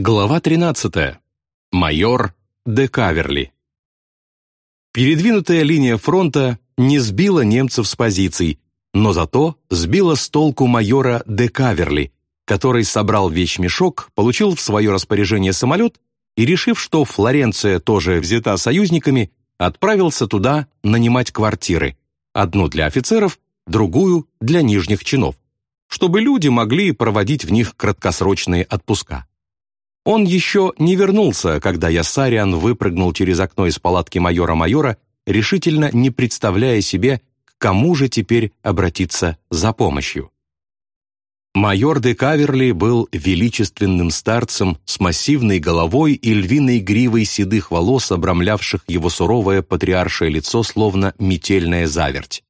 Глава 13. Майор де Каверли. Передвинутая линия фронта не сбила немцев с позиций, но зато сбила с толку майора де Каверли, который собрал вещмешок, получил в свое распоряжение самолет и, решив, что Флоренция тоже взята союзниками, отправился туда нанимать квартиры, одну для офицеров, другую для нижних чинов, чтобы люди могли проводить в них краткосрочные отпуска. Он еще не вернулся, когда Ясариан выпрыгнул через окно из палатки майора-майора, решительно не представляя себе, к кому же теперь обратиться за помощью. Майор де Каверли был величественным старцем с массивной головой и львиной гривой седых волос, обрамлявших его суровое патриаршее лицо, словно метельная заверть.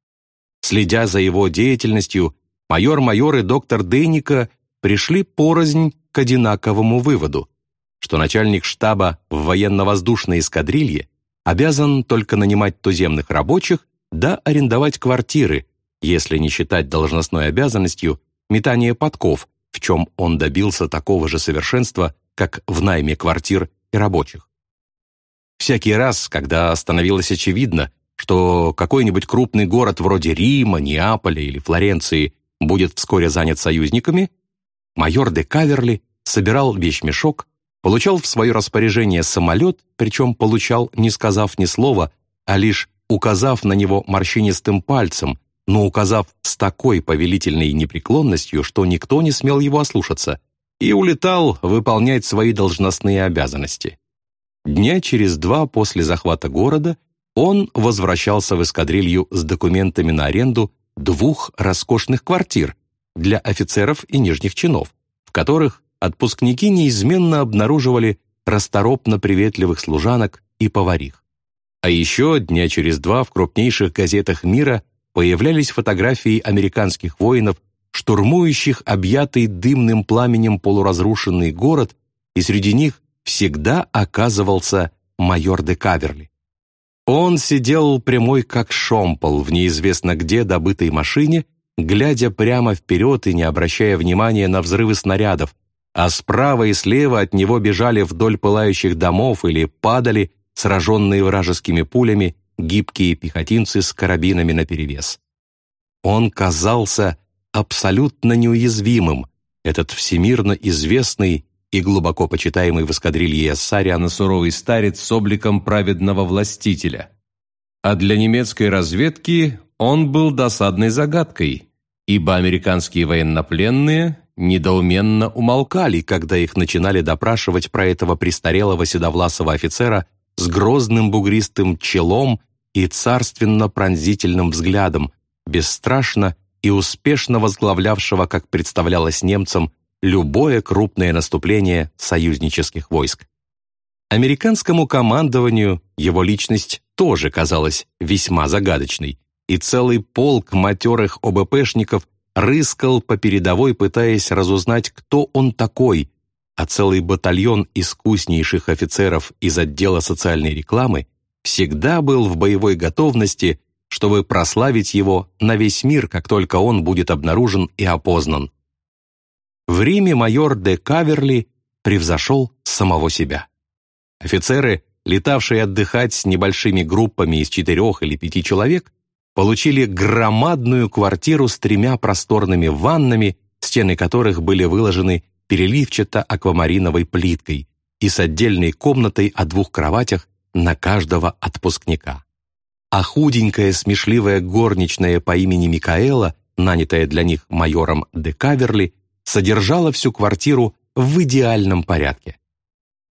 Следя за его деятельностью, майор-майор и доктор Дейника пришли порознь к одинаковому выводу, что начальник штаба в военно-воздушной эскадрилье обязан только нанимать туземных рабочих да арендовать квартиры, если не считать должностной обязанностью метание подков, в чем он добился такого же совершенства, как в найме квартир и рабочих. Всякий раз, когда становилось очевидно, что какой-нибудь крупный город вроде Рима, Неаполя или Флоренции будет вскоре занят союзниками, майор де Каверли собирал вещмешок, получал в свое распоряжение самолет, причем получал, не сказав ни слова, а лишь указав на него морщинистым пальцем, но указав с такой повелительной непреклонностью, что никто не смел его ослушаться, и улетал выполнять свои должностные обязанности. Дня через два после захвата города он возвращался в эскадрилью с документами на аренду двух роскошных квартир для офицеров и нижних чинов, в которых отпускники неизменно обнаруживали расторопно приветливых служанок и поварих. А еще дня через два в крупнейших газетах мира появлялись фотографии американских воинов, штурмующих объятый дымным пламенем полуразрушенный город, и среди них всегда оказывался майор де Каверли. Он сидел прямой как шомпол в неизвестно где добытой машине, глядя прямо вперед и не обращая внимания на взрывы снарядов, а справа и слева от него бежали вдоль пылающих домов или падали, сраженные вражескими пулями, гибкие пехотинцы с карабинами наперевес. Он казался абсолютно неуязвимым, этот всемирно известный и глубоко почитаемый в эскадрилье Сариана суровый старец с обликом праведного властителя. А для немецкой разведки он был досадной загадкой, ибо американские военнопленные недоуменно умолкали, когда их начинали допрашивать про этого престарелого седовласого офицера с грозным бугристым челом и царственно-пронзительным взглядом, бесстрашно и успешно возглавлявшего, как представлялось немцам, любое крупное наступление союзнических войск. Американскому командованию его личность тоже казалась весьма загадочной, и целый полк матерых ОБПшников рыскал по передовой, пытаясь разузнать, кто он такой, а целый батальон искуснейших офицеров из отдела социальной рекламы всегда был в боевой готовности, чтобы прославить его на весь мир, как только он будет обнаружен и опознан. В Риме майор де Каверли превзошел самого себя. Офицеры, летавшие отдыхать с небольшими группами из четырех или пяти человек, получили громадную квартиру с тремя просторными ваннами, стены которых были выложены переливчато-аквамариновой плиткой и с отдельной комнатой о двух кроватях на каждого отпускника. А худенькая смешливая горничная по имени Микаэла, нанятая для них майором де Каверли, содержала всю квартиру в идеальном порядке.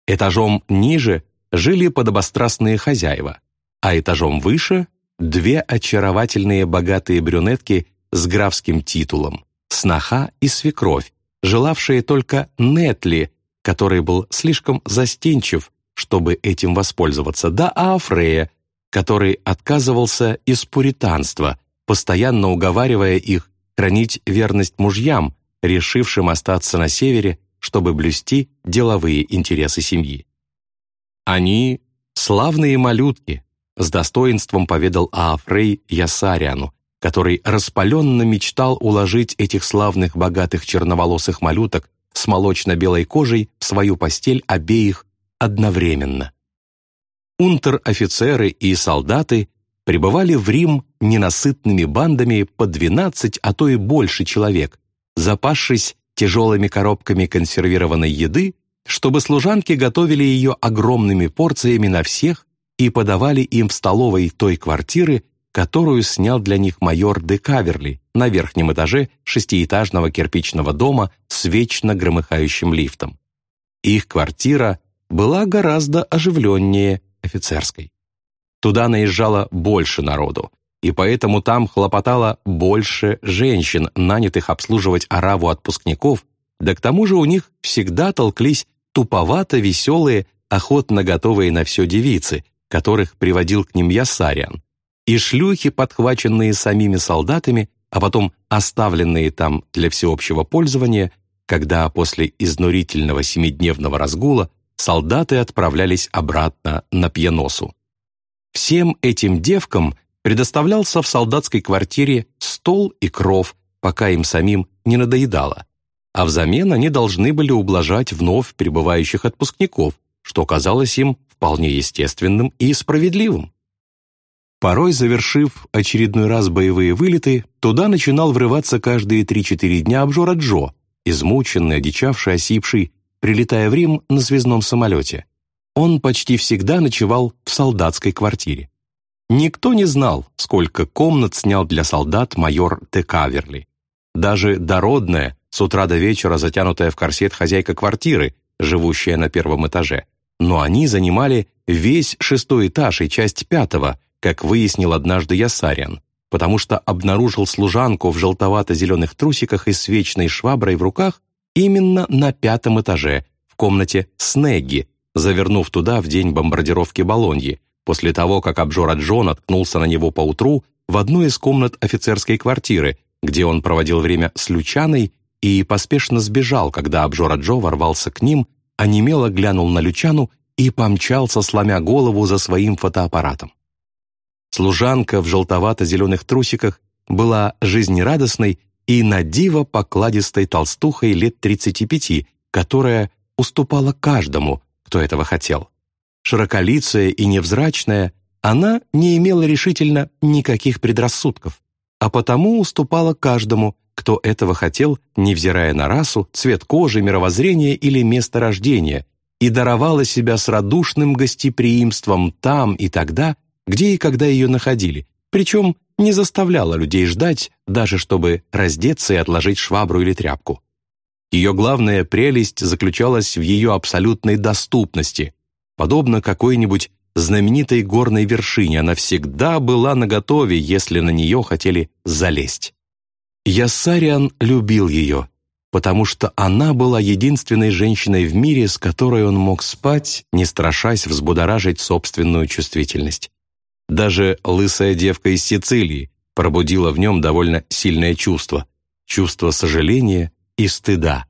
Этажом ниже жили подобострастные хозяева, а этажом выше две очаровательные богатые брюнетки с графским титулом, сноха и свекровь, желавшие только Нетли, который был слишком застенчив, чтобы этим воспользоваться, да Афрея, который отказывался из пуританства, постоянно уговаривая их хранить верность мужьям, решившим остаться на севере, чтобы блюсти деловые интересы семьи. Они — славные малютки, с достоинством поведал Аафрей Ясариану, который распаленно мечтал уложить этих славных богатых черноволосых малюток с молочно-белой кожей в свою постель обеих одновременно. Унтер-офицеры и солдаты прибывали в Рим ненасытными бандами по 12, а то и больше человек, запасшись тяжелыми коробками консервированной еды, чтобы служанки готовили ее огромными порциями на всех и подавали им в столовой той квартиры, которую снял для них майор де Каверли на верхнем этаже шестиэтажного кирпичного дома с вечно громыхающим лифтом. Их квартира была гораздо оживленнее офицерской. Туда наезжало больше народу, и поэтому там хлопотало больше женщин, нанятых обслуживать ораву отпускников, да к тому же у них всегда толклись туповато веселые, охотно готовые на все девицы, которых приводил к ним Ясариан, и шлюхи, подхваченные самими солдатами, а потом оставленные там для всеобщего пользования, когда после изнурительного семидневного разгула солдаты отправлялись обратно на Пьяносу. Всем этим девкам предоставлялся в солдатской квартире стол и кров, пока им самим не надоедало, а взамен они должны были ублажать вновь прибывающих отпускников, что казалось им вполне естественным и справедливым. Порой, завершив очередной раз боевые вылеты, туда начинал врываться каждые 3-4 дня обжора Джо, измученный, одичавший, осипший, прилетая в Рим на связном самолете. Он почти всегда ночевал в солдатской квартире. Никто не знал, сколько комнат снял для солдат майор Де Каверли. Даже дородная, с утра до вечера затянутая в корсет хозяйка квартиры, живущая на первом этаже. Но они занимали весь шестой этаж и часть пятого – как выяснил однажды Ясариан, потому что обнаружил служанку в желтовато-зеленых трусиках и с вечной шваброй в руках именно на пятом этаже, в комнате Снегги, завернув туда в день бомбардировки Болоньи, после того, как обжора Джон наткнулся на него поутру в одной из комнат офицерской квартиры, где он проводил время с Лючаной и поспешно сбежал, когда обжора Джо ворвался к ним, онемело глянул на Лючану и помчался, сломя голову за своим фотоаппаратом. Служанка в желтовато-зеленых трусиках была жизнерадостной и на диво покладистой толстухой лет 35, которая уступала каждому, кто этого хотел. Широколицая и невзрачная, она не имела решительно никаких предрассудков, а потому уступала каждому, кто этого хотел, невзирая на расу, цвет кожи, мировоззрение или место рождения, и даровала себя с радушным гостеприимством там и тогда, где и когда ее находили, причем не заставляла людей ждать, даже чтобы раздеться и отложить швабру или тряпку. Ее главная прелесть заключалась в ее абсолютной доступности. Подобно какой-нибудь знаменитой горной вершине, она всегда была наготове, если на нее хотели залезть. Яссариан любил ее, потому что она была единственной женщиной в мире, с которой он мог спать, не страшась взбудоражить собственную чувствительность. Даже лысая девка из Сицилии пробудила в нем довольно сильное чувство, чувство сожаления и стыда.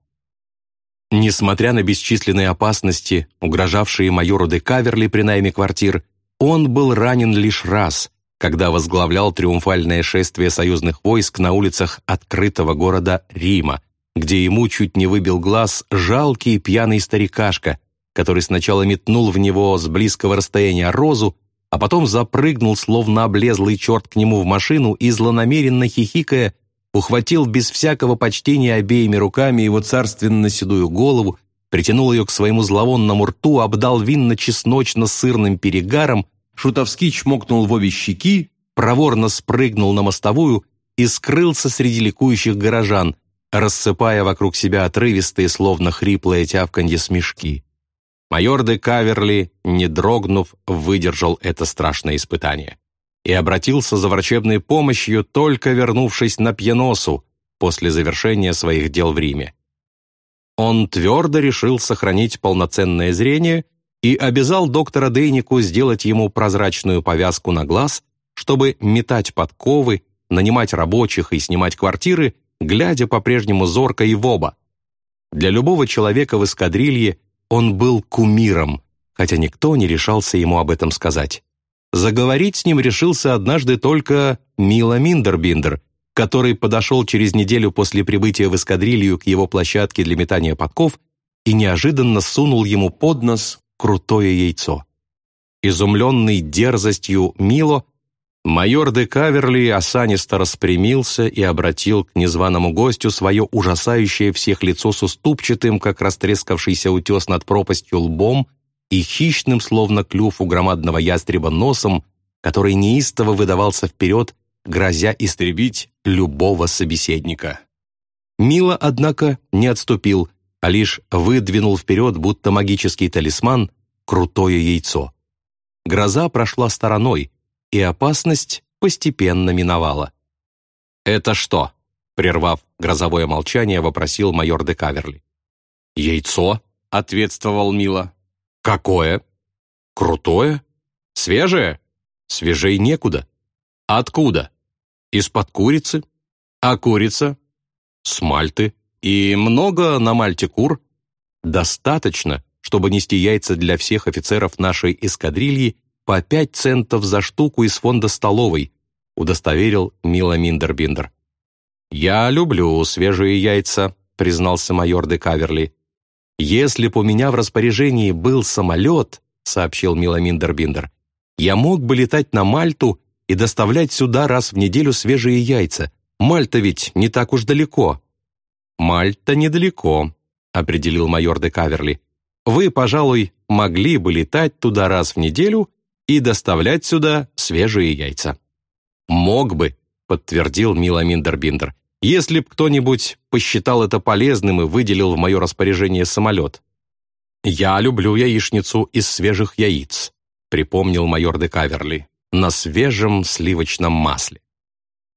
Несмотря на бесчисленные опасности, угрожавшие майору де Каверли при найме квартир, он был ранен лишь раз, когда возглавлял триумфальное шествие союзных войск на улицах открытого города Рима, где ему чуть не выбил глаз жалкий пьяный старикашка, который сначала метнул в него с близкого расстояния розу, а потом запрыгнул, словно облезлый черт к нему в машину и, злонамеренно хихикая, ухватил без всякого почтения обеими руками его царственно-седую голову, притянул ее к своему зловонному рту, обдал винно-чесночно-сырным перегаром, шутовски чмокнул в обе щеки, проворно спрыгнул на мостовую и скрылся среди ликующих горожан, рассыпая вокруг себя отрывистые, словно хриплые тявканье смешки. Майор де Каверли, не дрогнув, выдержал это страшное испытание и обратился за врачебной помощью, только вернувшись на Пьяносу после завершения своих дел в Риме. Он твердо решил сохранить полноценное зрение и обязал доктора Дейнику сделать ему прозрачную повязку на глаз, чтобы метать подковы, нанимать рабочих и снимать квартиры, глядя по-прежнему зорко и в оба. Для любого человека в эскадрилье он был кумиром, хотя никто не решался ему об этом сказать. Заговорить с ним решился однажды только Мила Миндербиндер, который подошел через неделю после прибытия в эскадрилью к его площадке для метания подков и неожиданно сунул ему под нос крутое яйцо. Изумленный дерзостью Мило, майор де Каверли осанисто распрямился и обратил к незваному гостю свое ужасающее всех лицо с уступчатым, как растрескавшийся утес над пропастью лбом и хищным, словно клюв у громадного ястреба носом, который неистово выдавался вперед, грозя истребить любого собеседника. Мило, однако, не отступил, а лишь выдвинул вперед, будто магический талисман, крутое яйцо. Гроза прошла стороной, и опасность постепенно миновала. «Это что?» — прервав грозовое молчание, вопросил майор де Каверли. «Яйцо?» — ответствовал Мила. «Какое?» «Крутое? Свежее?» «Свежей некуда». «Откуда?» «Из-под курицы». «А курица?» «С Мальты. И много на Мальте кур?» «Достаточно, чтобы нести яйца для всех офицеров нашей эскадрильи по пять центов за штуку из фонда столовой», удостоверил Мила Миндербиндер. «Я люблю свежие яйца», признался майор де Каверли. «Если б у меня в распоряжении был самолет», сообщил Мила Миндербиндер, «я мог бы летать на Мальту и доставлять сюда раз в неделю свежие яйца. Мальта ведь не так уж далеко». «Мальта недалеко», — определил майор де Каверли вы, пожалуй, могли бы летать туда раз в неделю и доставлять сюда свежие яйца». «Мог бы», — подтвердил Мила Миндербиндер, «если б кто-нибудь посчитал это полезным и выделил в мое распоряжение самолет». «Я люблю яичницу из свежих яиц», — припомнил майор де Каверли, «на свежем сливочном масле».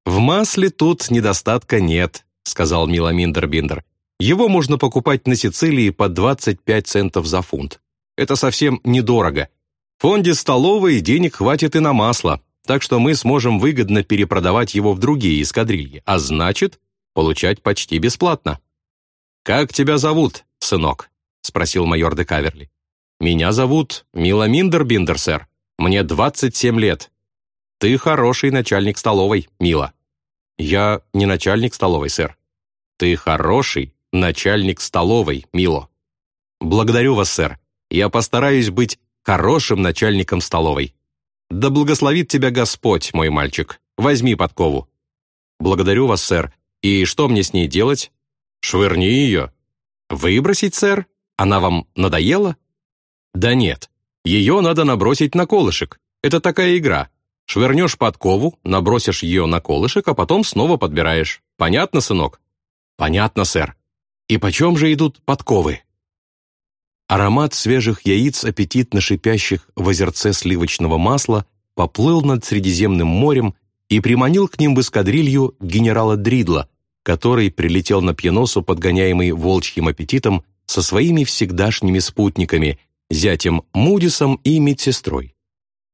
«В масле тут недостатка нет», — сказал Мила Миндербиндер. Его можно покупать на Сицилии по 25 центов за фунт. Это совсем недорого. В фонде столовой денег хватит и на масло, так что мы сможем выгодно перепродавать его в другие эскадрильи, а значит, получать почти бесплатно. «Как тебя зовут, сынок?» — спросил майор де Каверли. «Меня зовут Мила Миндербиндер, сэр. Мне 27 лет. Ты хороший начальник столовой, Мила». «Я не начальник столовой, сэр». «Ты хороший начальник столовой, Мило. Благодарю вас, сэр. Я постараюсь быть хорошим начальником столовой. Да благословит тебя Господь, мой мальчик. Возьми подкову. Благодарю вас, сэр. И что мне с ней делать? Швырни ее. Выбросить, сэр? Она вам надоела? Да нет. Ее надо набросить на колышек. Это такая игра. Швырнешь подкову, набросишь ее на колышек, а потом снова подбираешь. Понятно, сынок? Понятно, сэр. И почем же идут подковы? Аромат свежих яиц, аппетитно шипящих в озерце сливочного масла, поплыл над Средиземным морем и приманил к ним в эскадрилью генерала Дридла, который прилетел на пьяносу, подгоняемый волчьим аппетитом, со своими всегдашними спутниками, зятем Мудисом и медсестрой.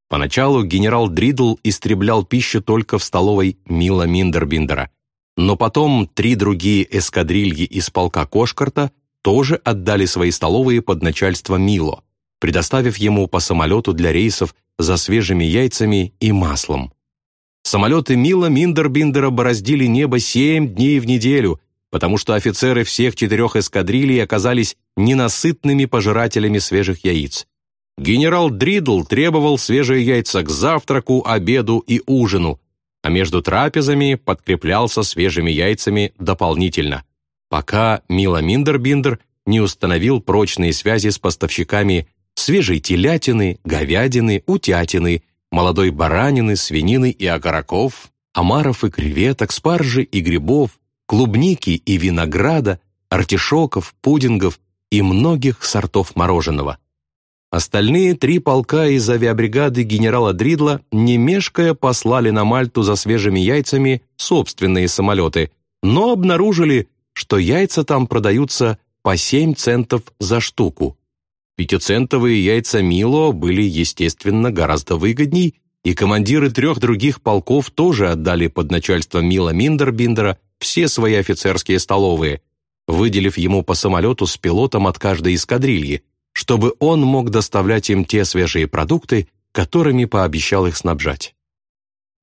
Поначалу генерал Дридл истреблял пищу только в столовой Мила Миндербиндера, но потом три другие эскадрильи из полка Кошкарта тоже отдали свои столовые под начальство Мило, предоставив ему по самолету для рейсов за свежими яйцами и маслом. Самолеты Мило Миндербиндера бороздили небо семь дней в неделю, потому что офицеры всех четырех эскадрилий оказались ненасытными пожирателями свежих яиц. Генерал Дридл требовал свежие яйца к завтраку, обеду и ужину, а между трапезами подкреплялся свежими яйцами дополнительно, пока Мило Миндербиндер не установил прочные связи с поставщиками свежей телятины, говядины, утятины, молодой баранины, свинины и окороков, омаров и креветок, спаржи и грибов, клубники и винограда, артишоков, пудингов и многих сортов мороженого. Остальные три полка из авиабригады генерала Дридла, не мешкая, послали на Мальту за свежими яйцами собственные самолеты, но обнаружили, что яйца там продаются по 7 центов за штуку. Пятицентовые яйца Мило были, естественно, гораздо выгодней, и командиры трех других полков тоже отдали под начальство Мила Миндербиндера все свои офицерские столовые, выделив ему по самолету с пилотом от каждой эскадрильи, чтобы он мог доставлять им те свежие продукты, которыми пообещал их снабжать.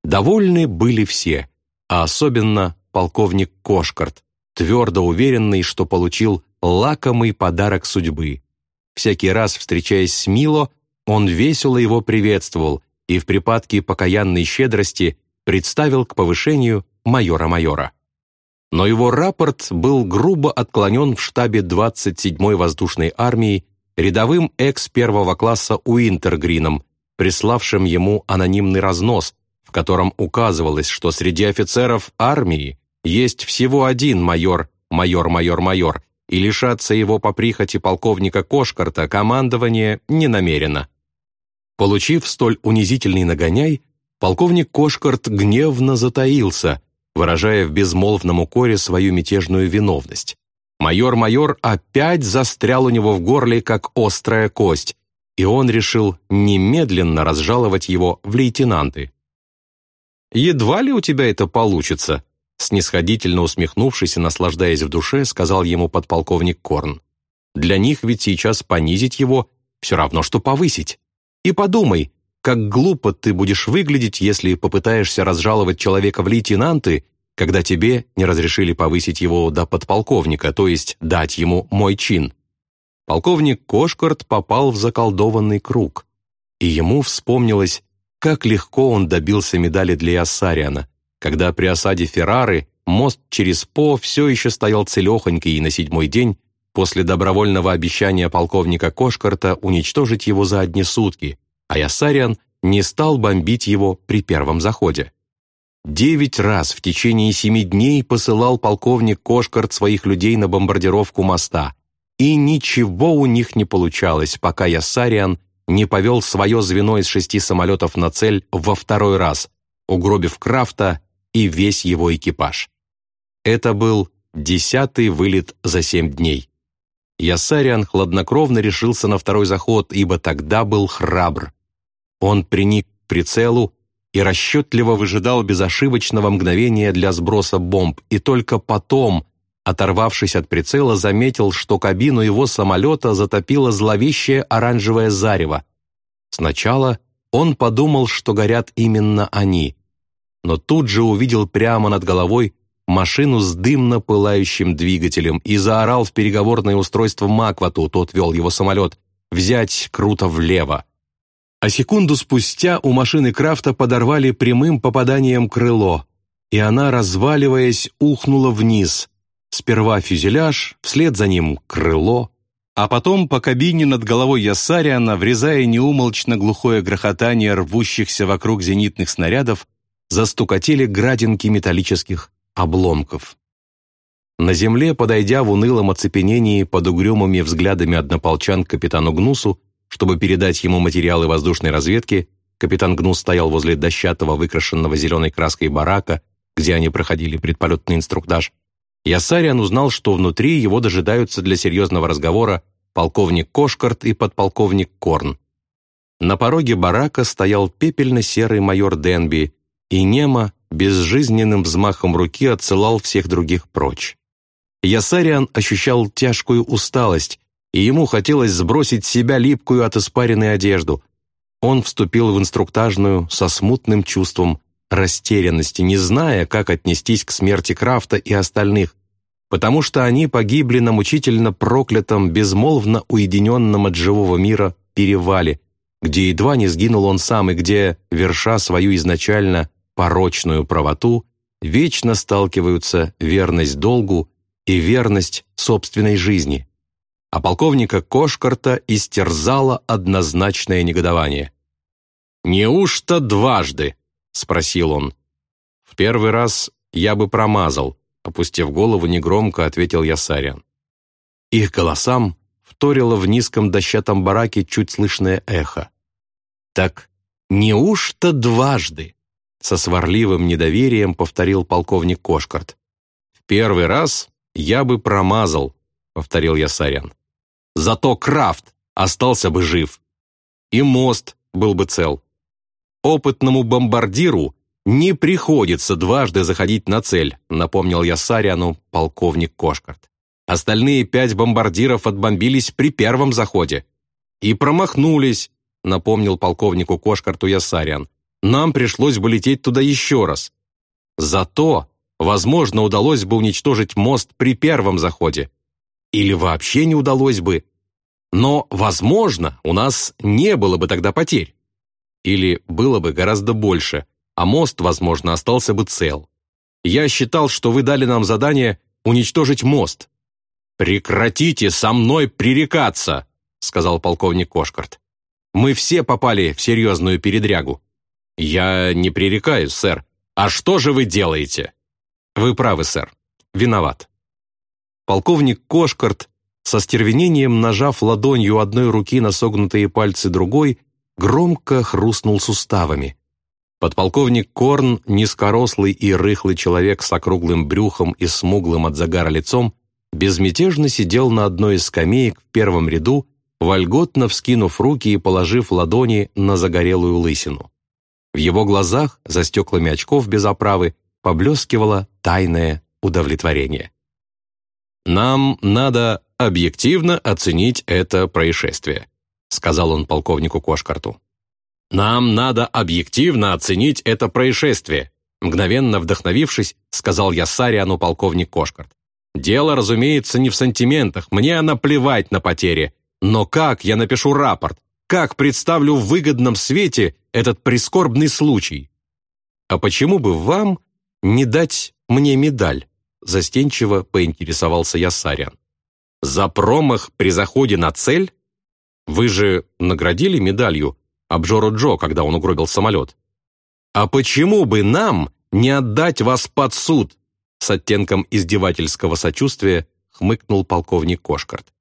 Довольны были все, а особенно полковник Кошкарт, твердо уверенный, что получил лакомый подарок судьбы. Всякий раз, встречаясь с Мило, он весело его приветствовал и в припадке покаянной щедрости представил к повышению майора-майора. Но его рапорт был грубо отклонен в штабе 27-й воздушной армии рядовым экс первого класса Уинтергрином, приславшим ему анонимный разнос, в котором указывалось, что среди офицеров армии есть всего один майор, майор-майор-майор, и лишаться его по прихоти полковника Кошкарта командование не намерено. Получив столь унизительный нагоняй, полковник Кошкарт гневно затаился, выражая в безмолвном укоре свою мятежную виновность. Майор-майор опять застрял у него в горле, как острая кость, и он решил немедленно разжаловать его в лейтенанты. «Едва ли у тебя это получится», снисходительно усмехнувшись и наслаждаясь в душе, сказал ему подполковник Корн. «Для них ведь сейчас понизить его все равно, что повысить. И подумай, как глупо ты будешь выглядеть, если попытаешься разжаловать человека в лейтенанты, когда тебе не разрешили повысить его до подполковника, то есть дать ему мой чин. Полковник Кошкарт попал в заколдованный круг, и ему вспомнилось, как легко он добился медали для Яссариана, когда при осаде Феррары мост через По все еще стоял целехонький и на седьмой день после добровольного обещания полковника Кошкарта уничтожить его за одни сутки, а Ясариан не стал бомбить его при первом заходе. Девять раз в течение семи дней посылал полковник Кошкарт своих людей на бомбардировку моста, и ничего у них не получалось, пока Ясариан не повел свое звено из шести самолетов на цель во второй раз, угробив Крафта и весь его экипаж. Это был десятый вылет за семь дней. Ясариан хладнокровно решился на второй заход, ибо тогда был храбр. Он приник к прицелу и расчетливо выжидал безошибочного мгновения для сброса бомб, и только потом, оторвавшись от прицела, заметил, что кабину его самолета затопило зловещее оранжевое зарево. Сначала он подумал, что горят именно они, но тут же увидел прямо над головой машину с дымно пылающим двигателем и заорал в переговорное устройство Маквату, тот вел его самолет, взять круто влево. А секунду спустя у машины Крафта подорвали прямым попаданием крыло, и она, разваливаясь, ухнула вниз. Сперва фюзеляж, вслед за ним крыло, а потом по кабине над головой Ясариана, врезая неумолчно глухое грохотание рвущихся вокруг зенитных снарядов, застукотели градинки металлических обломков. На земле, подойдя в унылом оцепенении под угрюмыми взглядами однополчан капитану Гнусу, чтобы передать ему материалы воздушной разведки, капитан Гнус стоял возле дощатого, выкрашенного зеленой краской барака, где они проходили предполетный инструктаж. Ясариан узнал, что внутри его дожидаются для серьезного разговора полковник Кошкарт и подполковник Корн. На пороге барака стоял пепельно-серый майор Денби, и Нема безжизненным взмахом руки отсылал всех других прочь. Ясариан ощущал тяжкую усталость, и ему хотелось сбросить с себя липкую от испаренной одежду. Он вступил в инструктажную со смутным чувством растерянности, не зная, как отнестись к смерти Крафта и остальных, потому что они погибли на мучительно проклятом, безмолвно уединенном от живого мира перевале, где едва не сгинул он сам и где, верша свою изначально порочную правоту, вечно сталкиваются верность долгу и верность собственной жизни а полковника Кошкарта истерзало однозначное негодование. «Неужто дважды?» — спросил он. «В первый раз я бы промазал», — опустив голову негромко, ответил Ясарян. Их голосам вторило в низком дощатом бараке чуть слышное эхо. «Так неужто дважды?» — со сварливым недоверием повторил полковник Кошкарт. «В первый раз я бы промазал», — повторил Ясарян. Зато Крафт остался бы жив. И мост был бы цел. Опытному бомбардиру не приходится дважды заходить на цель, напомнил я Сариану полковник Кошкарт. Остальные пять бомбардиров отбомбились при первом заходе. И промахнулись, напомнил полковнику Кошкарту Ясариан. Нам пришлось бы лететь туда еще раз. Зато, возможно, удалось бы уничтожить мост при первом заходе. Или вообще не удалось бы. Но, возможно, у нас не было бы тогда потерь. Или было бы гораздо больше, а мост, возможно, остался бы цел. Я считал, что вы дали нам задание уничтожить мост. «Прекратите со мной пререкаться!» — сказал полковник Кошкарт. «Мы все попали в серьезную передрягу». «Я не пререкаюсь, сэр. А что же вы делаете?» «Вы правы, сэр. Виноват». Полковник Кошкарт, со стервенением нажав ладонью одной руки на согнутые пальцы другой, громко хрустнул суставами. Подполковник Корн, низкорослый и рыхлый человек с округлым брюхом и смуглым от загара лицом, безмятежно сидел на одной из скамеек в первом ряду, вольготно вскинув руки и положив ладони на загорелую лысину. В его глазах, за стеклами очков без оправы, поблескивало тайное удовлетворение. «Нам надо объективно оценить это происшествие», сказал он полковнику Кошкарту. «Нам надо объективно оценить это происшествие», мгновенно вдохновившись, сказал я Сариану полковник Кошкарт. «Дело, разумеется, не в сантиментах, мне наплевать на потери, но как я напишу рапорт, как представлю в выгодном свете этот прискорбный случай? А почему бы вам не дать мне медаль?» Застенчиво поинтересовался я Сариан. «За промах при заходе на цель? Вы же наградили медалью обжору Джо, когда он угробил самолет. А почему бы нам не отдать вас под суд?» С оттенком издевательского сочувствия хмыкнул полковник Кошкарт.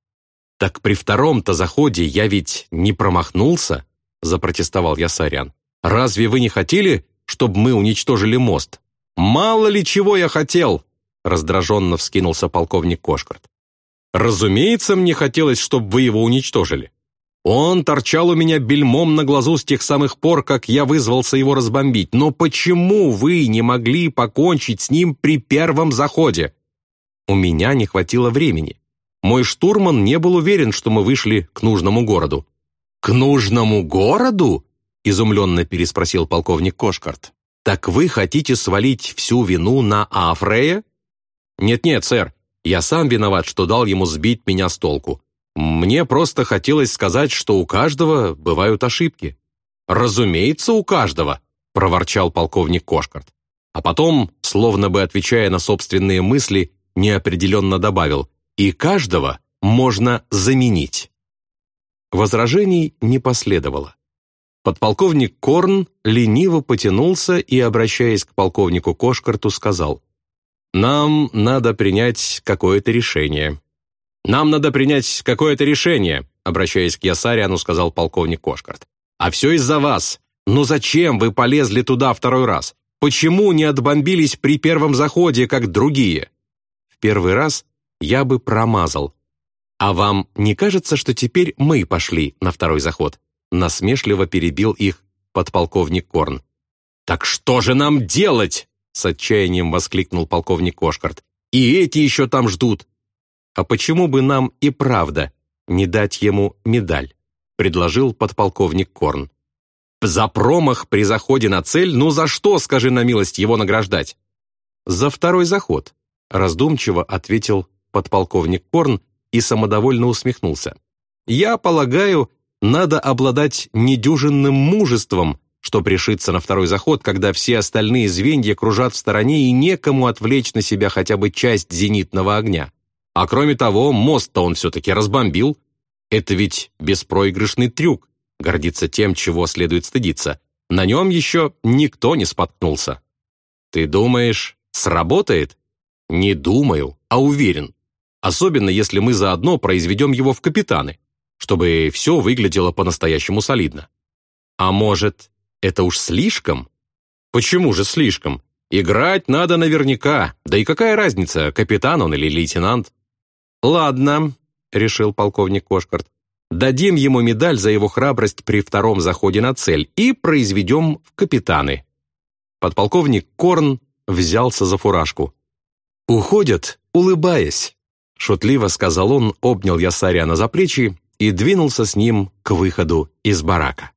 «Так при втором-то заходе я ведь не промахнулся?» запротестовал я Сарян. «Разве вы не хотели, чтобы мы уничтожили мост?» «Мало ли чего я хотел!» Раздраженно вскинулся полковник Кошкарт. «Разумеется, мне хотелось, чтобы вы его уничтожили. Он торчал у меня бельмом на глазу с тех самых пор, как я вызвался его разбомбить. Но почему вы не могли покончить с ним при первом заходе? У меня не хватило времени. Мой штурман не был уверен, что мы вышли к нужному городу. «К нужному городу?» – изумленно переспросил полковник Кошкарт. «Так вы хотите свалить всю вину на Афрея?» «Нет-нет, сэр, я сам виноват, что дал ему сбить меня с толку. Мне просто хотелось сказать, что у каждого бывают ошибки». «Разумеется, у каждого», – проворчал полковник Кошкарт. А потом, словно бы отвечая на собственные мысли, неопределенно добавил «и каждого можно заменить». Возражений не последовало. Подполковник Корн лениво потянулся и, обращаясь к полковнику Кошкарту, сказал «Нам надо принять какое-то решение». «Нам надо принять какое-то решение», обращаясь к Ясариану, сказал полковник Кошкарт. «А все из-за вас. Но зачем вы полезли туда второй раз? Почему не отбомбились при первом заходе, как другие?» «В первый раз я бы промазал. А вам не кажется, что теперь мы пошли на второй заход?» Насмешливо перебил их подполковник Корн. «Так что же нам делать?» С отчаянием воскликнул полковник Кошкарт. «И эти еще там ждут. «А почему бы нам и правда не дать ему медаль?» предложил подполковник Корн. «За промах при заходе на цель? Ну за что, скажи на милость, его награждать?» «За второй заход», раздумчиво ответил подполковник Корн и самодовольно усмехнулся. «Я полагаю, надо обладать недюжинным мужеством, что пришиться на второй заход, когда все остальные звенья кружат в стороне и некому отвлечь на себя хотя бы часть зенитного огня. А кроме того, мост-то он все-таки разбомбил. Это ведь беспроигрышный трюк, гордиться тем, чего следует стыдиться. На нем еще никто не споткнулся. Ты думаешь, сработает? Не думаю, а уверен. Особенно если мы заодно произведем его в капитаны, чтобы все выглядело по-настоящему солидно. А может, это уж слишком? Почему же слишком? Играть надо наверняка, да и какая разница, капитан он или лейтенант? «Ладно», — решил полковник Кошкарт, «дадим ему медаль за его храбрость при втором заходе на цель и произведем в капитаны». Подполковник Корн взялся за фуражку. «Уходят, улыбаясь», — шутливо сказал он, обнял Ясаряна за плечи и двинулся с ним к выходу из барака.